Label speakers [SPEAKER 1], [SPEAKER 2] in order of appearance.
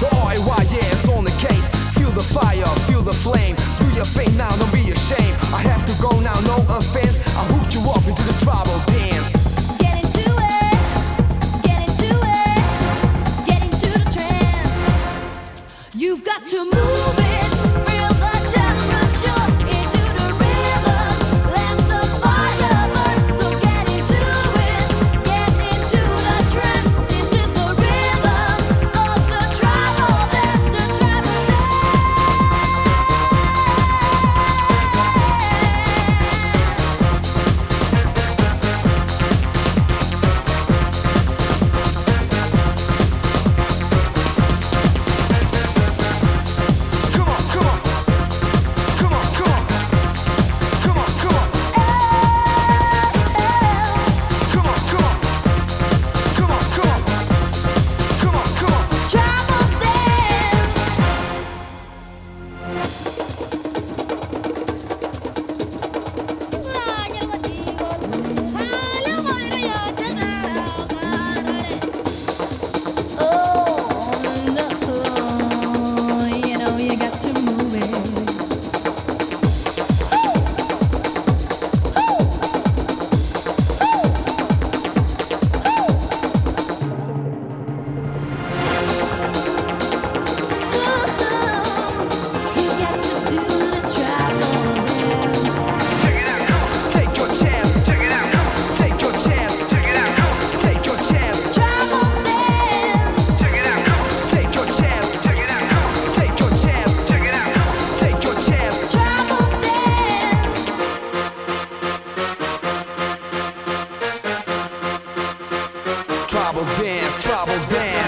[SPEAKER 1] the why? dance, trouble, dance.